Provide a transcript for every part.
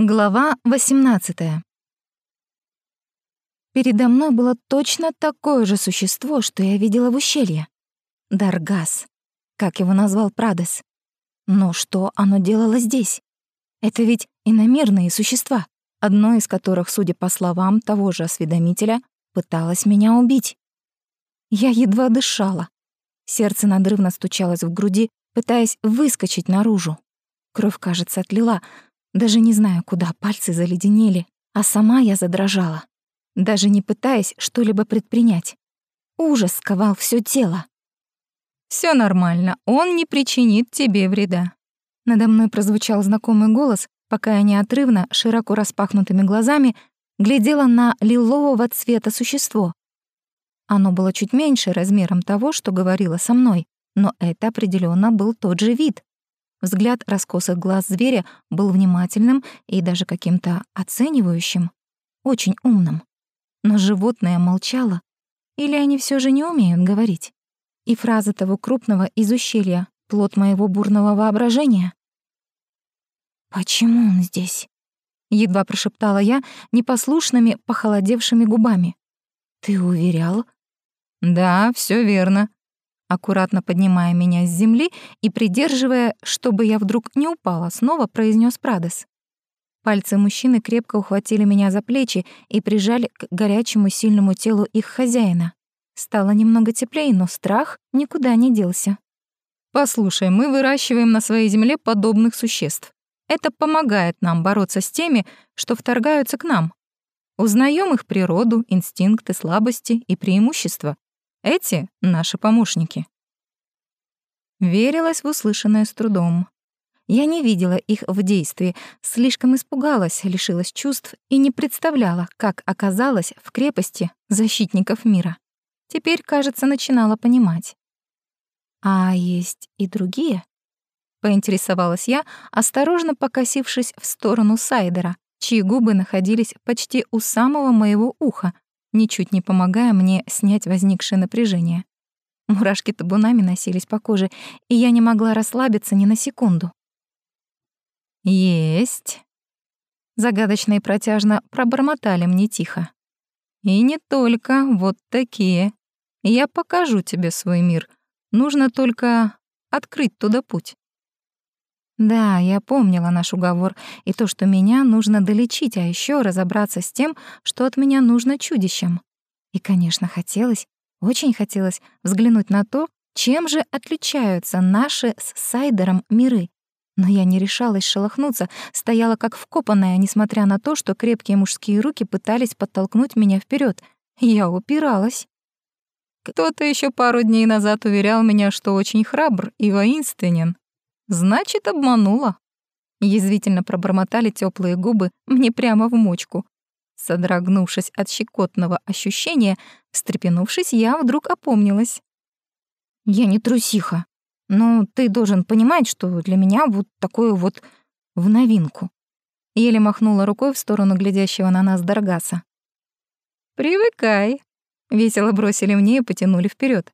Глава 18. Передо мной было точно такое же существо, что я видела в ущелье. Даргас, как его назвал Прадес. Но что оно делало здесь? Это ведь иномирные существа, одно из которых, судя по словам того же осведомителя, пыталось меня убить. Я едва дышала. Сердце надрывно стучалось в груди, пытаясь выскочить наружу. Кровь, кажется, отлила — даже не знаю, куда пальцы заледенели, а сама я задрожала, даже не пытаясь что-либо предпринять. Ужас сковал все тело. Все нормально, он не причинит тебе вреда». Надо мной прозвучал знакомый голос, пока я неотрывно, широко распахнутыми глазами, глядела на лилового цвета существо. Оно было чуть меньше размером того, что говорило со мной, но это определенно был тот же вид. Взгляд раскосых глаз зверя был внимательным и даже каким-то оценивающим, очень умным. Но животное молчало. Или они все же не умеют говорить? И фраза того крупного из ущелья — плод моего бурного воображения? «Почему он здесь?» — едва прошептала я непослушными, похолодевшими губами. «Ты уверял?» «Да, все верно», аккуратно поднимая меня с земли и придерживая, чтобы я вдруг не упала, снова произнес Прадес. Пальцы мужчины крепко ухватили меня за плечи и прижали к горячему сильному телу их хозяина. Стало немного теплее, но страх никуда не делся. «Послушай, мы выращиваем на своей земле подобных существ. Это помогает нам бороться с теми, что вторгаются к нам. Узнаем их природу, инстинкты, слабости и преимущества. Эти — наши помощники. Верилась в услышанное с трудом. Я не видела их в действии, слишком испугалась, лишилась чувств и не представляла, как оказалась в крепости защитников мира. Теперь, кажется, начинала понимать. «А есть и другие?» — поинтересовалась я, осторожно покосившись в сторону Сайдера, чьи губы находились почти у самого моего уха, ничуть не помогая мне снять возникшее напряжение. Мурашки табунами носились по коже, и я не могла расслабиться ни на секунду. «Есть!» Загадочно и протяжно пробормотали мне тихо. «И не только вот такие. Я покажу тебе свой мир. Нужно только открыть туда путь». Да, я помнила наш уговор и то, что меня нужно долечить, а еще разобраться с тем, что от меня нужно чудищем. И, конечно, хотелось, очень хотелось взглянуть на то, чем же отличаются наши с Сайдером миры. Но я не решалась шелохнуться, стояла как вкопанная, несмотря на то, что крепкие мужские руки пытались подтолкнуть меня вперед. Я упиралась. Кто-то еще пару дней назад уверял меня, что очень храбр и воинственен, Значит, обманула. Язвительно пробормотали теплые губы мне прямо в мочку. Содрогнувшись от щекотного ощущения, встрепенувшись, я вдруг опомнилась. «Я не трусиха, но ты должен понимать, что для меня вот такое вот в новинку». Еле махнула рукой в сторону глядящего на нас Даргаса. «Привыкай», — весело бросили мне и потянули вперед.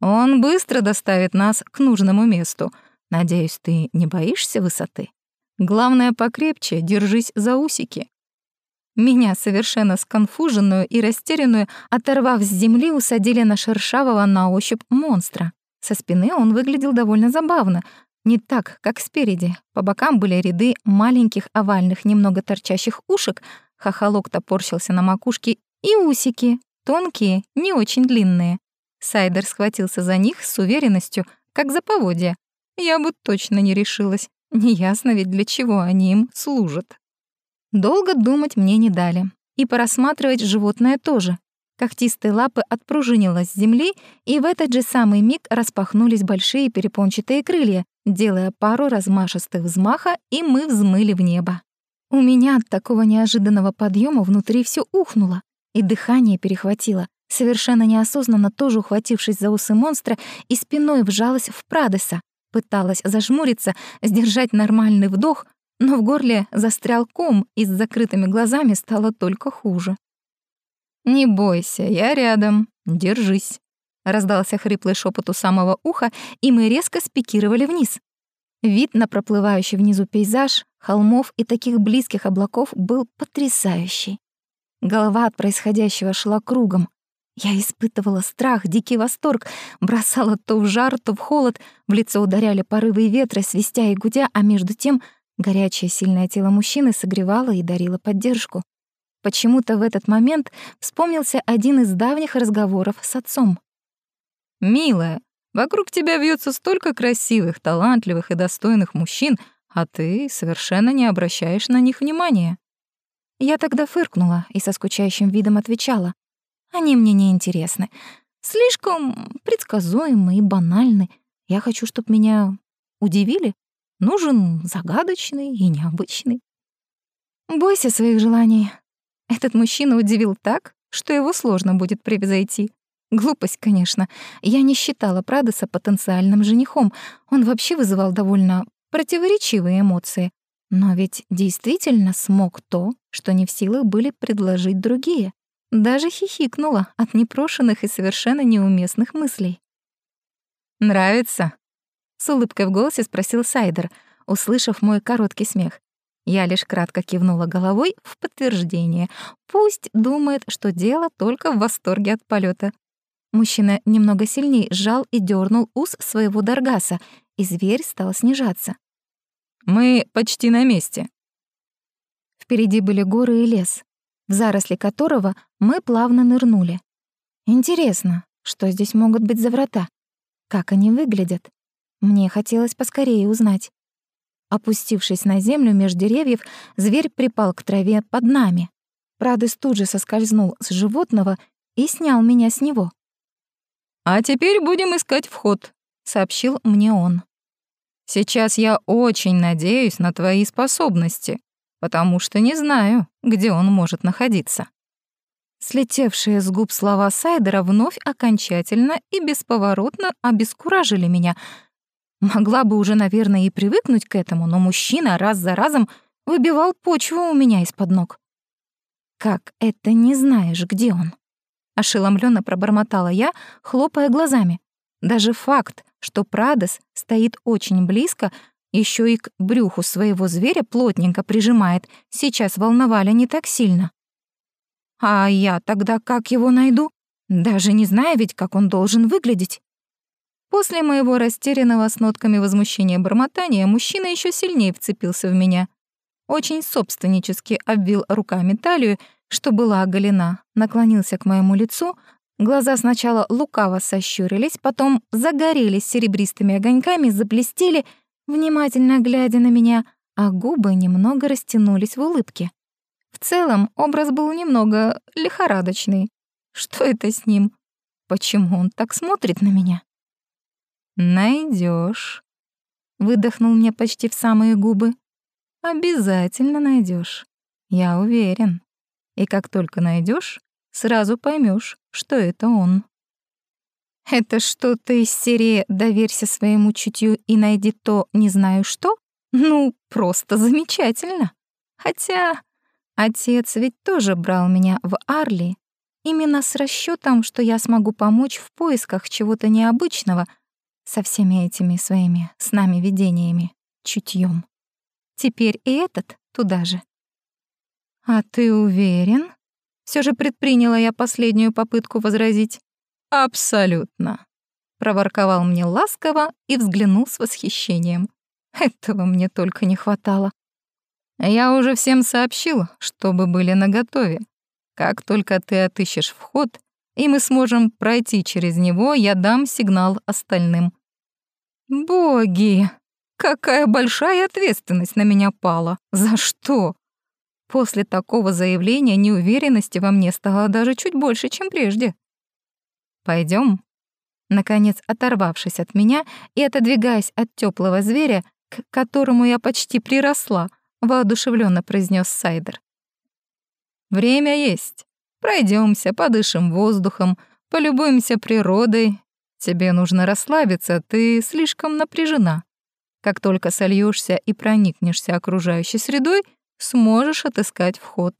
«Он быстро доставит нас к нужному месту», — Надеюсь, ты не боишься высоты? Главное, покрепче держись за усики. Меня, совершенно сконфуженную и растерянную, оторвав с земли, усадили на шершавого на ощупь монстра. Со спины он выглядел довольно забавно, не так, как спереди. По бокам были ряды маленьких овальных, немного торчащих ушек, хохолок топорщился на макушке, и усики, тонкие, не очень длинные. Сайдер схватился за них с уверенностью, как за поводья, я бы точно не решилась. Неясно ведь, для чего они им служат. Долго думать мне не дали. И порассматривать животное тоже. Когтистые лапы отпружинилось с земли, и в этот же самый миг распахнулись большие перепончатые крылья, делая пару размашистых взмаха, и мы взмыли в небо. У меня от такого неожиданного подъема внутри все ухнуло, и дыхание перехватило. Совершенно неосознанно тоже ухватившись за усы монстра и спиной вжалась в Прадеса, Пыталась зажмуриться, сдержать нормальный вдох, но в горле застрял ком, и с закрытыми глазами стало только хуже. «Не бойся, я рядом. Держись», — раздался хриплый шепот у самого уха, и мы резко спикировали вниз. Вид на проплывающий внизу пейзаж, холмов и таких близких облаков был потрясающий. Голова от происходящего шла кругом. Я испытывала страх, дикий восторг, бросала то в жар, то в холод, в лицо ударяли порывы ветра, свистя и гудя, а между тем горячее сильное тело мужчины согревало и дарило поддержку. Почему-то в этот момент вспомнился один из давних разговоров с отцом. «Милая, вокруг тебя вьется столько красивых, талантливых и достойных мужчин, а ты совершенно не обращаешь на них внимания». Я тогда фыркнула и со скучающим видом отвечала. «Они мне не интересны. Слишком предсказуемы и банальны. Я хочу, чтобы меня удивили. Нужен загадочный и необычный. Бойся своих желаний. Этот мужчина удивил так, что его сложно будет превзойти. Глупость, конечно. Я не считала Прадоса потенциальным женихом. Он вообще вызывал довольно противоречивые эмоции. Но ведь действительно смог то, что не в силах были предложить другие. Даже хихикнула от непрошенных и совершенно неуместных мыслей. «Нравится?» — с улыбкой в голосе спросил Сайдер, услышав мой короткий смех. Я лишь кратко кивнула головой в подтверждение. Пусть думает, что дело только в восторге от полета. Мужчина немного сильнее сжал и дернул ус своего Даргаса, и зверь стал снижаться. «Мы почти на месте». Впереди были горы и лес, в заросли которого мы плавно нырнули. Интересно, что здесь могут быть за врата? Как они выглядят? Мне хотелось поскорее узнать. Опустившись на землю меж деревьев, зверь припал к траве под нами. Прадыс тут же соскользнул с животного и снял меня с него. «А теперь будем искать вход», — сообщил мне он. «Сейчас я очень надеюсь на твои способности, потому что не знаю, где он может находиться». Слетевшие с губ слова Сайдера вновь окончательно и бесповоротно обескуражили меня. Могла бы уже, наверное, и привыкнуть к этому, но мужчина раз за разом выбивал почву у меня из-под ног. «Как это не знаешь, где он?» ошеломленно пробормотала я, хлопая глазами. Даже факт, что Прадос стоит очень близко, еще и к брюху своего зверя плотненько прижимает, сейчас волновали не так сильно. А я тогда как его найду? Даже не знаю ведь, как он должен выглядеть. После моего растерянного с нотками возмущения бормотания мужчина еще сильнее вцепился в меня. Очень собственнически обвил руками талию что была оголена, наклонился к моему лицу, глаза сначала лукаво сощурились, потом загорелись серебристыми огоньками, заблестели, внимательно глядя на меня, а губы немного растянулись в улыбке. В целом образ был немного лихорадочный. Что это с ним? Почему он так смотрит на меня? Найдешь, выдохнул мне почти в самые губы. Обязательно найдешь. Я уверен. И как только найдешь, сразу поймешь, что это он. Это что-то из серии «Доверься своему чутью и найди то, не знаю что»? Ну, просто замечательно. Хотя отец ведь тоже брал меня в Арли, именно с расчетом, что я смогу помочь в поисках чего-то необычного со всеми этими своими снами-видениями, чутьем. Теперь и этот туда же. «А ты уверен?» Все же предприняла я последнюю попытку возразить. «Абсолютно», — проворковал мне ласково и взглянул с восхищением. Этого мне только не хватало. «Я уже всем сообщил, чтобы были наготове. Как только ты отыщешь вход, и мы сможем пройти через него, я дам сигнал остальным». «Боги! Какая большая ответственность на меня пала! За что?» После такого заявления неуверенности во мне стало даже чуть больше, чем прежде. Пойдем. Наконец, оторвавшись от меня и отодвигаясь от теплого зверя, к которому я почти приросла, воодушевленно произнес Сайдер. Время есть. Пройдемся, подышим воздухом, полюбуемся природой. Тебе нужно расслабиться, ты слишком напряжена. Как только сольешься и проникнешься окружающей средой, сможешь отыскать вход.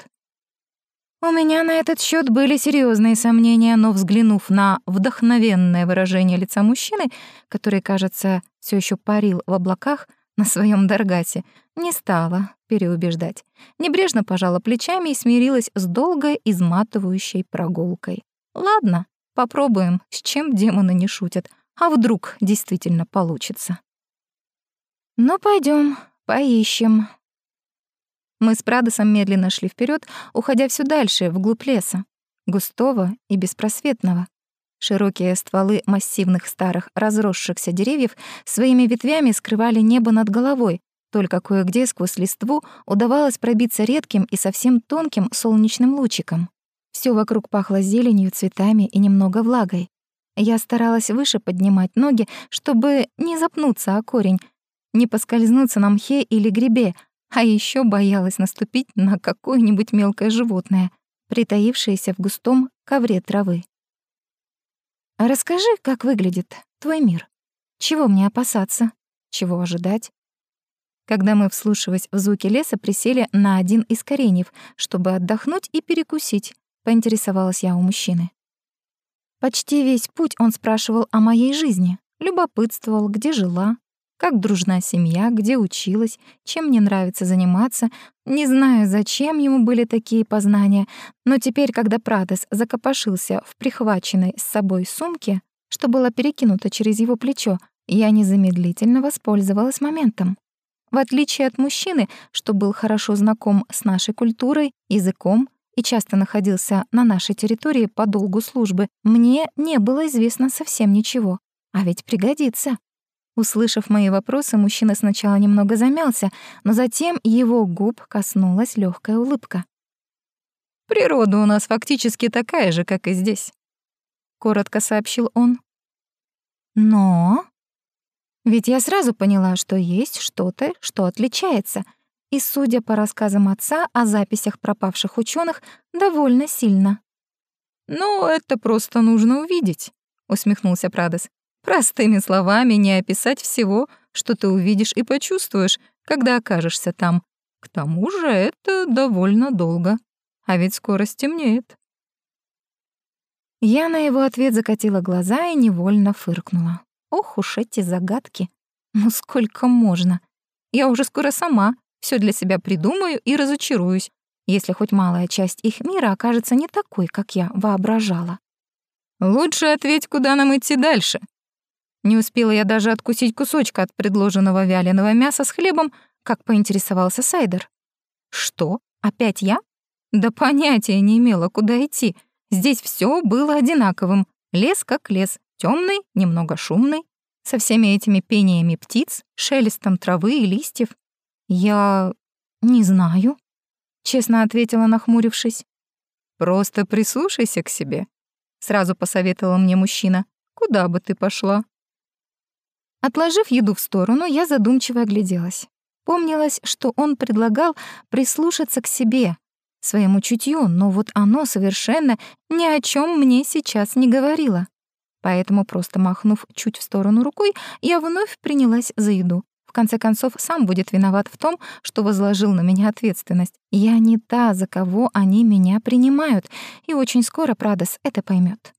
У меня на этот счет были серьезные сомнения, но взглянув на вдохновенное выражение лица мужчины, который, кажется, все еще парил в облаках, на своем Даргате. Не стала переубеждать. Небрежно пожала плечами и смирилась с долгой изматывающей прогулкой. Ладно, попробуем, с чем демоны не шутят. А вдруг действительно получится? Ну, пойдем, поищем. Мы с Прадосом медленно шли вперед, уходя все дальше, вглубь леса, густого и беспросветного. Широкие стволы массивных старых разросшихся деревьев своими ветвями скрывали небо над головой, только кое-где сквозь листву удавалось пробиться редким и совсем тонким солнечным лучиком. Все вокруг пахло зеленью, цветами и немного влагой. Я старалась выше поднимать ноги, чтобы не запнуться о корень, не поскользнуться на мхе или грибе, а еще боялась наступить на какое-нибудь мелкое животное, притаившееся в густом ковре травы. Расскажи, как выглядит твой мир. Чего мне опасаться? Чего ожидать? Когда мы, вслушиваясь в звуки леса, присели на один из кореньев, чтобы отдохнуть и перекусить, поинтересовалась я у мужчины. Почти весь путь он спрашивал о моей жизни, любопытствовал, где жила, как дружна семья, где училась, чем мне нравится заниматься. Не знаю, зачем ему были такие познания, но теперь, когда Прадес закопошился в прихваченной с собой сумке, что было перекинуто через его плечо, я незамедлительно воспользовалась моментом. В отличие от мужчины, что был хорошо знаком с нашей культурой, языком и часто находился на нашей территории по долгу службы, мне не было известно совсем ничего. А ведь пригодится. Услышав мои вопросы, мужчина сначала немного замялся, но затем его губ коснулась легкая улыбка. «Природа у нас фактически такая же, как и здесь», — коротко сообщил он. «Но...» Ведь я сразу поняла, что есть что-то, что отличается, и, судя по рассказам отца о записях пропавших ученых, довольно сильно. «Ну, это просто нужно увидеть», — усмехнулся Прадес. Простыми словами не описать всего, что ты увидишь и почувствуешь, когда окажешься там. К тому же это довольно долго. А ведь скоро стемнеет. Я на его ответ закатила глаза и невольно фыркнула. Ох уж эти загадки. Ну сколько можно? Я уже скоро сама все для себя придумаю и разочаруюсь, если хоть малая часть их мира окажется не такой, как я воображала. Лучше ответь, куда нам идти дальше, не успела я даже откусить кусочка от предложенного вяленого мяса с хлебом, как поинтересовался Сайдер. «Что? Опять я?» Да понятия не имела, куда идти. Здесь все было одинаковым. Лес как лес, темный, немного шумный, со всеми этими пениями птиц, шелестом травы и листьев. «Я... не знаю», — честно ответила, нахмурившись. «Просто прислушайся к себе», — сразу посоветовал мне мужчина. «Куда бы ты пошла?» Отложив еду в сторону, я задумчиво огляделась. Помнилось, что он предлагал прислушаться к себе, своему чутью, но вот оно совершенно ни о чем мне сейчас не говорило. Поэтому, просто махнув чуть в сторону рукой, я вновь принялась за еду. В конце концов, сам будет виноват в том, что возложил на меня ответственность. Я не та, за кого они меня принимают, и очень скоро Прадос это поймет.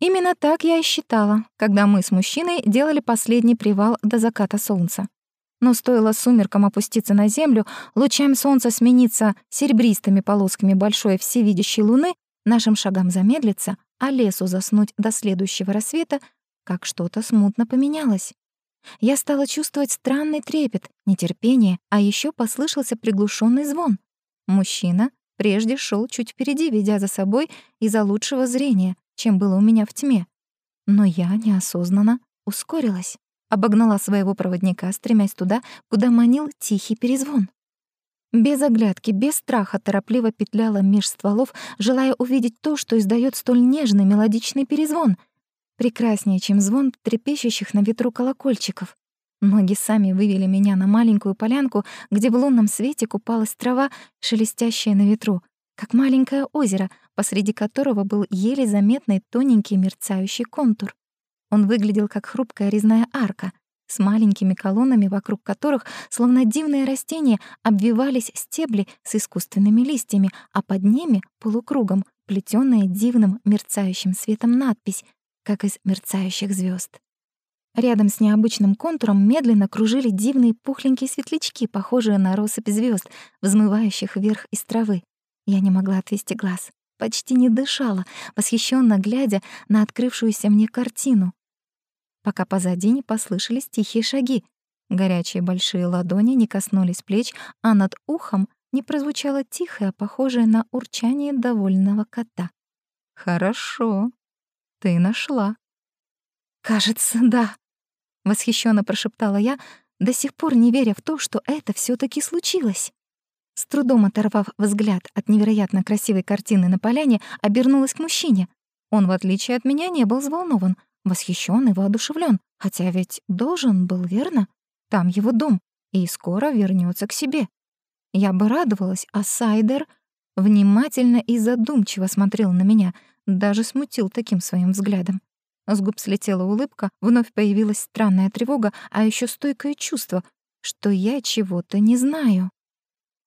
Именно так я и считала, когда мы с мужчиной делали последний привал до заката солнца. Но стоило сумеркам опуститься на землю, лучам солнца смениться серебристыми полосками большой всевидящей луны, нашим шагам замедлиться, а лесу заснуть до следующего рассвета, как что-то смутно поменялось. Я стала чувствовать странный трепет, нетерпение, а еще послышался приглушенный звон. Мужчина прежде шел чуть впереди, ведя за собой из-за лучшего зрения, чем было у меня в тьме. Но я неосознанно ускорилась, обогнала своего проводника, стремясь туда, куда манил тихий перезвон. Без оглядки, без страха торопливо петляла меж стволов, желая увидеть то, что издает столь нежный мелодичный перезвон, прекраснее, чем звон трепещущих на ветру колокольчиков. Ноги сами вывели меня на маленькую полянку, где в лунном свете купалась трава, шелестящая на ветру, как маленькое озеро, посреди которого был еле заметный тоненький мерцающий контур. Он выглядел как хрупкая резная арка с маленькими колоннами, вокруг которых, словно дивные растения, обвивались стебли с искусственными листьями, а под ними полукругом плетённая дивным мерцающим светом надпись, как из мерцающих звезд. Рядом с необычным контуром медленно кружили дивные пухленькие светлячки, похожие на россыпь звезд, взмывающих вверх из травы. Я не могла отвести глаз, почти не дышала, восхищенно глядя на открывшуюся мне картину. Пока позади не послышались тихие шаги. Горячие большие ладони не коснулись плеч, а над ухом не прозвучало тихое, похожее на урчание довольного кота. «Хорошо, ты нашла». «Кажется, да», — восхищенно прошептала я, до сих пор не веря в то, что это все таки случилось. С трудом оторвав взгляд от невероятно красивой картины на поляне, обернулась к мужчине. Он, в отличие от меня, не был взволнован, восхищен и воодушевлен, хотя ведь должен был, верно? Там его дом, и скоро вернется к себе. Я бы радовалась, а Сайдер внимательно и задумчиво смотрел на меня, даже смутил таким своим взглядом. С губ слетела улыбка, вновь появилась странная тревога, а еще стойкое чувство, что я чего-то не знаю.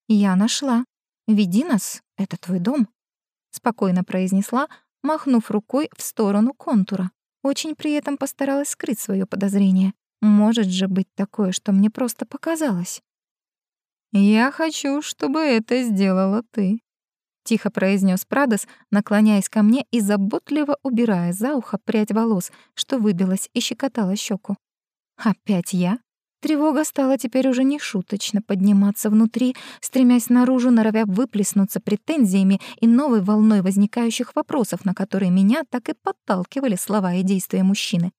«Я нашла. Веди нас, это твой дом», — спокойно произнесла, махнув рукой в сторону контура. Очень при этом постаралась скрыть свое подозрение. Может же быть такое, что мне просто показалось. «Я хочу, чтобы это сделала ты», — тихо произнес Прадос, наклоняясь ко мне и заботливо убирая за ухо прядь волос, что выбилась и щекотала щеку. «Опять я?» Тревога стала теперь уже не шуточно подниматься внутри, стремясь наружу, норовя выплеснуться претензиями и новой волной возникающих вопросов, на которые меня так и подталкивали слова и действия мужчины.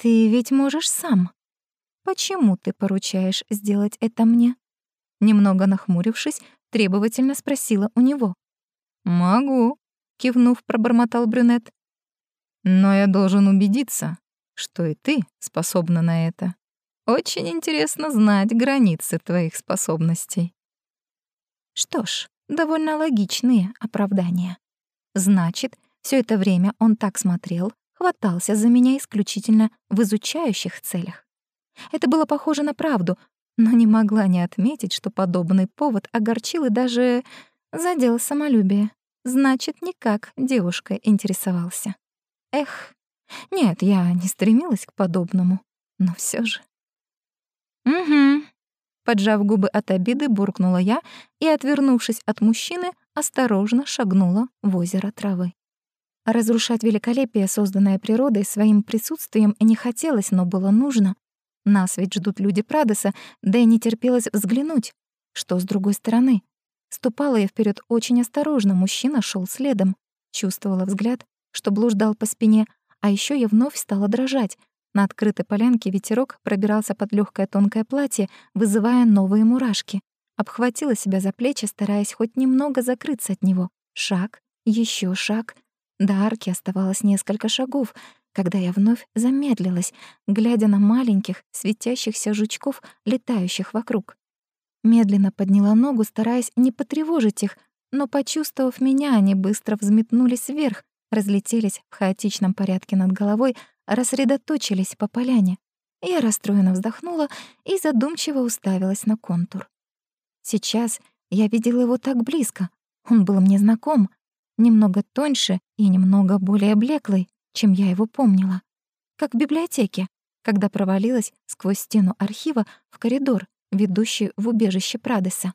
«Ты ведь можешь сам. Почему ты поручаешь сделать это мне?» Немного нахмурившись, требовательно спросила у него. «Могу», — кивнув, пробормотал брюнет. «Но я должен убедиться, что и ты способна на это. Очень интересно знать границы твоих способностей». Что ж, довольно логичные оправдания. Значит, все это время он так смотрел, хватался за меня исключительно в изучающих целях. Это было похоже на правду, но не могла не отметить, что подобный повод огорчил и даже задел самолюбие. Значит, никак девушка интересовался. Эх, нет, я не стремилась к подобному, но все же. «Угу», — поджав губы от обиды, буркнула я и, отвернувшись от мужчины, осторожно шагнула в озеро травы. Разрушать великолепие, созданное природой, своим присутствием не хотелось, но было нужно. Нас ведь ждут люди Прадоса, да и не терпелось взглянуть. Что с другой стороны? Ступала я вперед очень осторожно, мужчина шел следом. Чувствовала взгляд, что блуждал по спине, а еще я вновь стала дрожать. На открытой полянке ветерок пробирался под легкое тонкое платье, вызывая новые мурашки. Обхватила себя за плечи, стараясь хоть немного закрыться от него. Шаг, еще шаг. До арки оставалось несколько шагов, когда я вновь замедлилась, глядя на маленьких, светящихся жучков, летающих вокруг. Медленно подняла ногу, стараясь не потревожить их, но, почувствовав меня, они быстро взметнулись вверх, разлетелись в хаотичном порядке над головой, рассредоточились по поляне. Я расстроенно вздохнула и задумчиво уставилась на контур. Сейчас я видела его так близко, он был мне знаком, немного тоньше и немного более блеклый, чем я его помнила. Как в библиотеке, когда провалилась сквозь стену архива в коридор, ведущий в убежище Прадеса.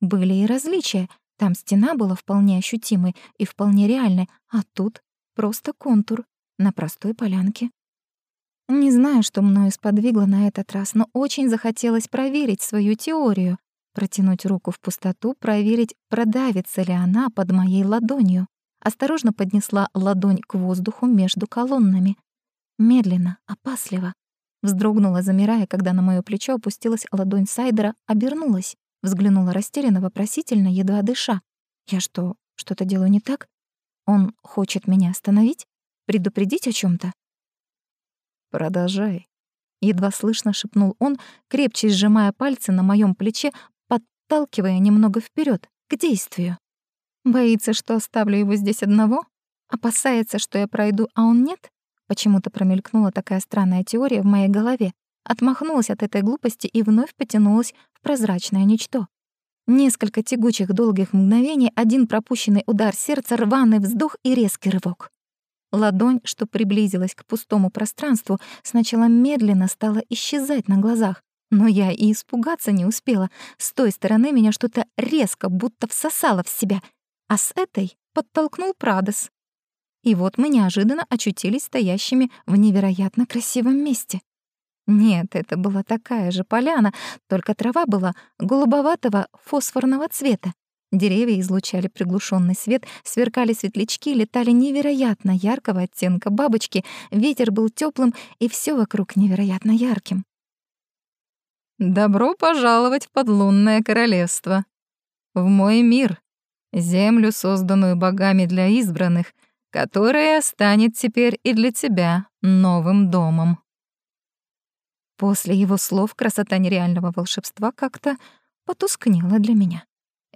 Были и различия. Там стена была вполне ощутимой и вполне реальной, а тут просто контур на простой полянке. Не знаю, что мною сподвигло на этот раз, но очень захотелось проверить свою теорию, протянуть руку в пустоту, проверить, продавится ли она под моей ладонью осторожно поднесла ладонь к воздуху между колоннами. Медленно, опасливо. Вздрогнула, замирая, когда на моё плечо опустилась ладонь Сайдера, обернулась, взглянула растерянно, вопросительно, едва дыша. «Я что, что-то делаю не так? Он хочет меня остановить? Предупредить о чём то «Продолжай», — едва слышно шепнул он, крепче сжимая пальцы на моём плече, подталкивая немного вперёд к действию. Боится, что оставлю его здесь одного? Опасается, что я пройду, а он нет? Почему-то промелькнула такая странная теория в моей голове. Отмахнулась от этой глупости и вновь потянулась в прозрачное ничто. Несколько тягучих долгих мгновений, один пропущенный удар сердца, рваный вздох и резкий рывок. Ладонь, что приблизилась к пустому пространству, сначала медленно стала исчезать на глазах. Но я и испугаться не успела. С той стороны меня что-то резко, будто всосало в себя. А с этой подтолкнул Прадос. И вот мы неожиданно очутились стоящими в невероятно красивом месте. Нет, это была такая же поляна, только трава была голубоватого фосфорного цвета. Деревья излучали приглушенный свет, сверкали светлячки, летали невероятно яркого оттенка бабочки, ветер был теплым, и все вокруг невероятно ярким. «Добро пожаловать в подлунное королевство! В мой мир, землю, созданную богами для избранных, которая станет теперь и для тебя новым домом». После его слов красота нереального волшебства как-то потускнела для меня.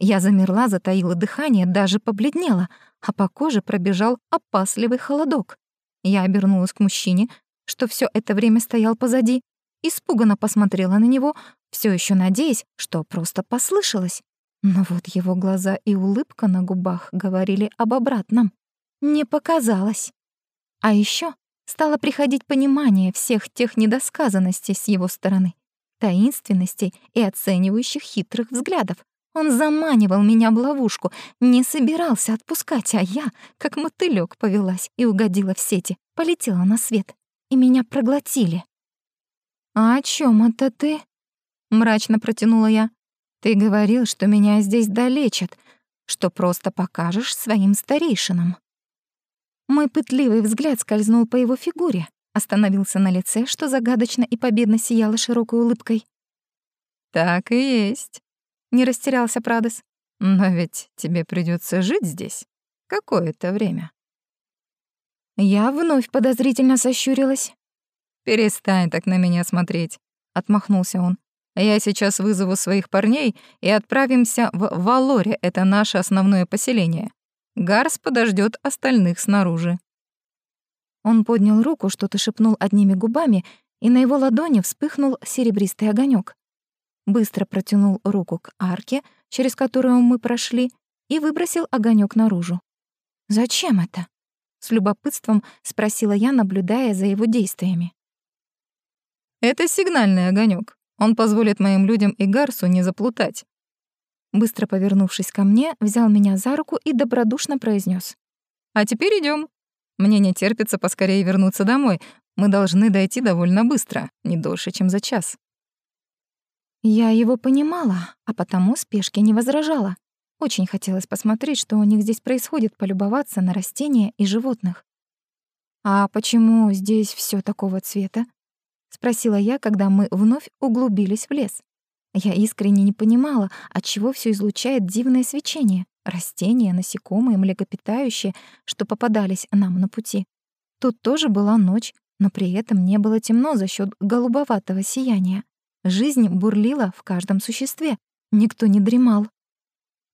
Я замерла, затаила дыхание, даже побледнела, а по коже пробежал опасливый холодок. Я обернулась к мужчине, что все это время стоял позади, испуганно посмотрела на него, все еще надеясь, что просто послышалось. Но вот его глаза и улыбка на губах говорили об обратном. Не показалось. А еще стало приходить понимание всех тех недосказанностей с его стороны, таинственностей и оценивающих хитрых взглядов, он заманивал меня в ловушку, не собирался отпускать, а я, как мотылёк, повелась и угодила в сети, полетела на свет, и меня проглотили. «А о чём это ты?» — мрачно протянула я. «Ты говорил, что меня здесь долечат, что просто покажешь своим старейшинам». Мой пытливый взгляд скользнул по его фигуре, остановился на лице, что загадочно и победно сияло широкой улыбкой. «Так и есть», не растерялся Прадес. Но ведь тебе придется жить здесь какое-то время. Я вновь подозрительно сощурилась. Перестань так на меня смотреть, отмахнулся он. Я сейчас вызову своих парней и отправимся в Валоре, это наше основное поселение. Гарс подождет остальных снаружи. Он поднял руку, что-то шепнул одними губами, и на его ладони вспыхнул серебристый огонек быстро протянул руку к арке, через которую мы прошли, и выбросил огонек наружу. «Зачем это?» — с любопытством спросила я, наблюдая за его действиями. «Это сигнальный огонек. Он позволит моим людям и Гарсу не заплутать». Быстро повернувшись ко мне, взял меня за руку и добродушно произнес: «А теперь идем. Мне не терпится поскорее вернуться домой. Мы должны дойти довольно быстро, не дольше, чем за час». Я его понимала, а потому спешки не возражала. Очень хотелось посмотреть, что у них здесь происходит, полюбоваться на растения и животных. «А почему здесь все такого цвета?» — спросила я, когда мы вновь углубились в лес. Я искренне не понимала, от чего все излучает дивное свечение. Растения, насекомые, млекопитающие, что попадались нам на пути. Тут тоже была ночь, но при этом не было темно за счет голубоватого сияния. Жизнь бурлила в каждом существе, никто не дремал.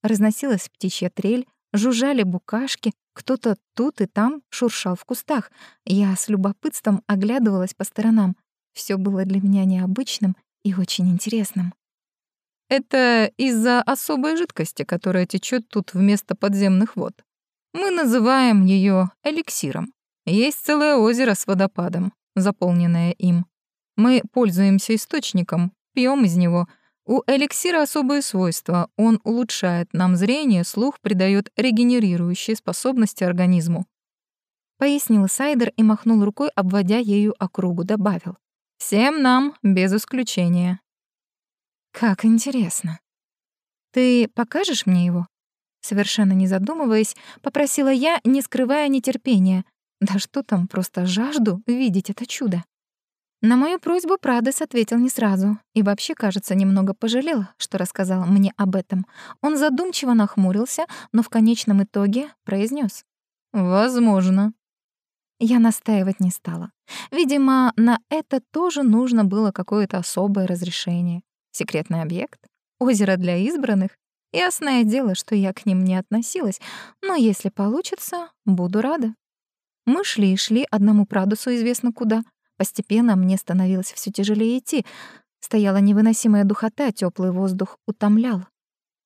Разносилась птичья трель, жужжали букашки, кто-то тут и там шуршал в кустах. Я с любопытством оглядывалась по сторонам. Все было для меня необычным и очень интересным. Это из-за особой жидкости, которая течет тут вместо подземных вод. Мы называем ее эликсиром. Есть целое озеро с водопадом, заполненное им. Мы пользуемся источником, пьем из него. У эликсира особые свойства. Он улучшает нам зрение, слух, придает регенерирующие способности организму. Пояснил Сайдер и махнул рукой, обводя ею округу, добавил. «Всем нам, без исключения». «Как интересно. Ты покажешь мне его?» Совершенно не задумываясь, попросила я, не скрывая нетерпения. Да что там, просто жажду видеть это чудо. На мою просьбу Прадес ответил не сразу и вообще, кажется, немного пожалел, что рассказал мне об этом. Он задумчиво нахмурился, но в конечном итоге произнес: «Возможно». Я настаивать не стала. Видимо, на это тоже нужно было какое-то особое разрешение. Секретный объект, озеро для избранных. Ясное дело, что я к ним не относилась, но если получится, буду рада. Мы шли и шли одному Прадусу известно куда — Постепенно мне становилось все тяжелее идти. Стояла невыносимая духота, теплый воздух утомлял.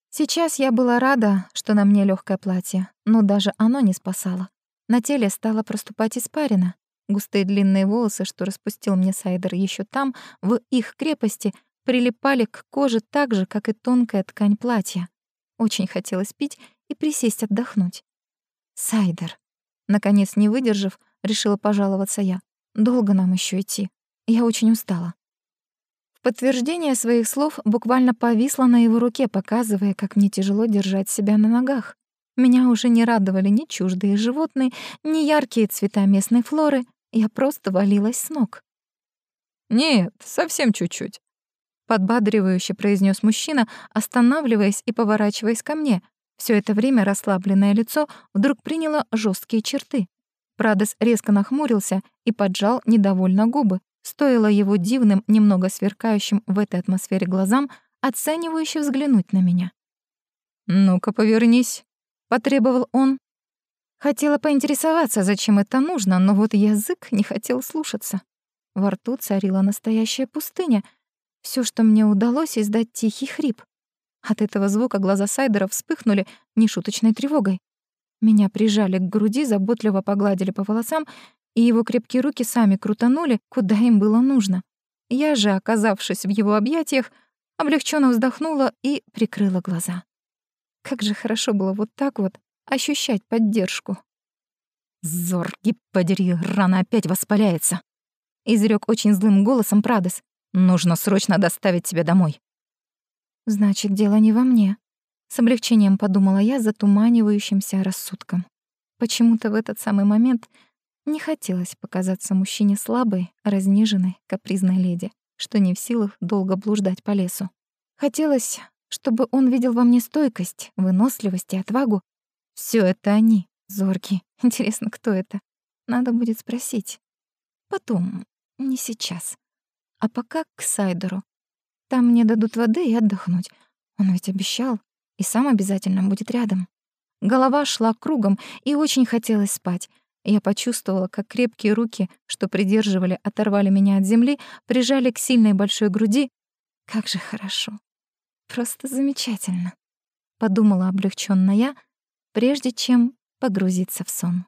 Сейчас я была рада, что на мне легкое платье, но даже оно не спасало. На теле стала проступать испарина. Густые длинные волосы, что распустил мне Сайдер еще там, в их крепости, прилипали к коже так же, как и тонкая ткань платья. Очень хотелось пить и присесть отдохнуть. «Сайдер», наконец не выдержав, решила пожаловаться я. «Долго нам еще идти. Я очень устала». В подтверждение своих слов буквально повисла на его руке, показывая, как мне тяжело держать себя на ногах. Меня уже не радовали ни чуждые животные, ни яркие цвета местной флоры. Я просто валилась с ног. «Нет, совсем чуть-чуть», — подбадривающе произнес мужчина, останавливаясь и поворачиваясь ко мне. Все это время расслабленное лицо вдруг приняло жесткие черты. Прадес резко нахмурился и поджал недовольно губы. Стоило его дивным, немного сверкающим в этой атмосфере глазам оценивающе взглянуть на меня. «Ну-ка, повернись», потребовал он. Хотела поинтересоваться, зачем это нужно, но вот язык не хотел слушаться. Во рту царила настоящая пустыня. Все, что мне удалось, издать тихий хрип. От этого звука глаза Сайдера вспыхнули нешуточной тревогой. Меня прижали к груди, заботливо погладили по волосам, и его крепкие руки сами крутанули, куда им было нужно. Я же, оказавшись в его объятиях, облегченно вздохнула и прикрыла глаза. Как же хорошо было вот так вот ощущать поддержку. «Зорги, подери, рана опять воспаляется», — изрёк очень злым голосом Прадес. «Нужно срочно доставить тебя домой». «Значит, дело не во мне», — с облегчением подумала я затуманивающимся рассудком. Почему-то в этот самый момент не хотелось показаться мужчине слабой, разниженной, капризной леди, что не в силах долго блуждать по лесу. Хотелось чтобы он видел во мне стойкость, выносливость и отвагу. Все это они, зорги. Интересно, кто это? Надо будет спросить. Потом, не сейчас. А пока к Сайдеру. Там мне дадут воды и отдохнуть. Он ведь обещал, и сам обязательно будет рядом. Голова шла кругом, и очень хотелось спать. Я почувствовала, как крепкие руки, что придерживали, оторвали меня от земли, прижали к сильной большой груди. Как же хорошо. Просто замечательно, подумала облегченно я, прежде чем погрузиться в сон.